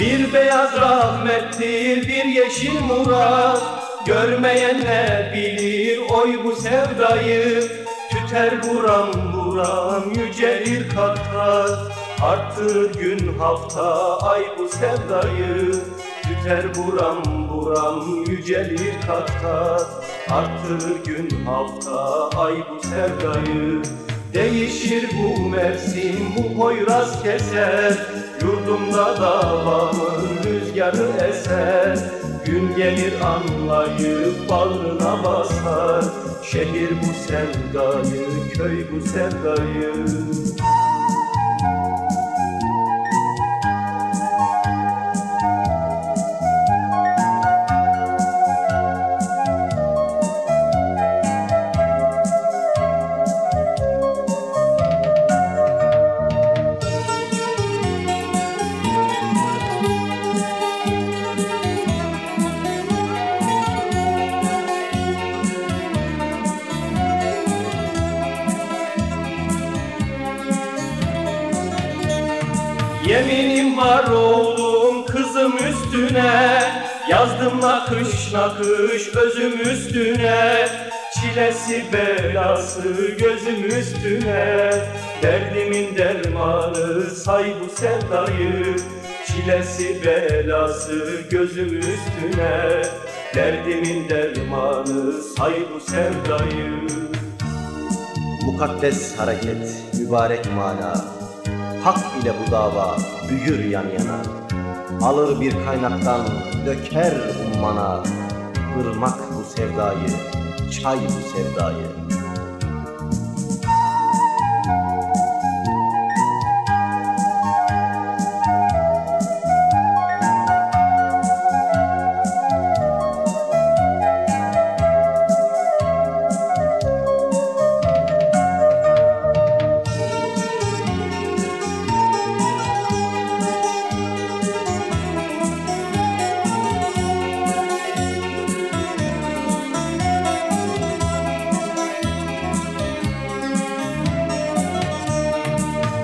Bir beyaz rahmettir bir yeşil murat. Görmeyen ne bilir oy bu sevdayı. Tüter buram buram yücelir kat kat Arttır gün hafta ay bu sevdayı. Tüter buram buram yücelir kat kat Arttır gün hafta ay bu sevdayı. Değişir bu mevsim bu poyraz keser Yurdumda davamın rüzgarı eser. Gün gelir anlayıp bağrına basar. Şehir bu sevdayı, köy bu sevdayı Yeminim var oğlum kızım üstüne. Yazdım nakış nakış özüm üstüne. Çilesi belası gözüm üstüne. Derdimin dermanı say bu sevdayı. Çilesi belası gözüm üstüne. Derdimin dermanı say bu sevdayı. Mukaddes hareket, mübarek mana Hak ile bu dava büyür yan yana. Alır bir kaynaktan döker ummana. Irmak bu sevdayı, çay bu sevdayı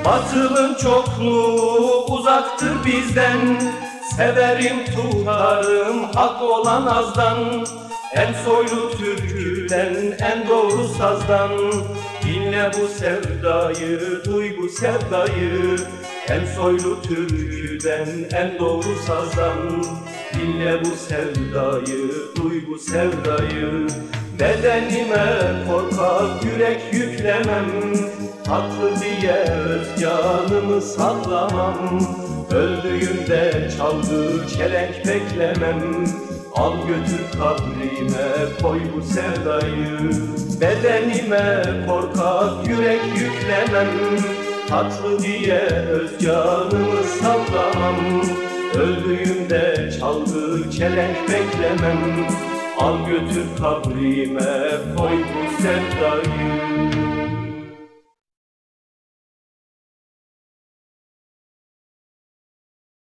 Batılın çokluğu uzaktır bizden. Severim tutarım hak olan azdan. En soylu türküden en doğru sazdan. Dinle bu sevdayı duy bu sevdayı. En soylu türküden en doğru sazdan. Dinle bu sevdayı duy bu sevdayı. Bedenime korkak yürek yüklemem canımı sallamam Öldüğümde çaldığı çelenk beklemem. Al götür kabrime koy bu sevdayı. Bedenime korkak yürek yüklemem. Tatlı diye öz canımı sallamam Öldüğümde çaldığı çelenk beklemem. Al götür kabrime koy bu sevdayı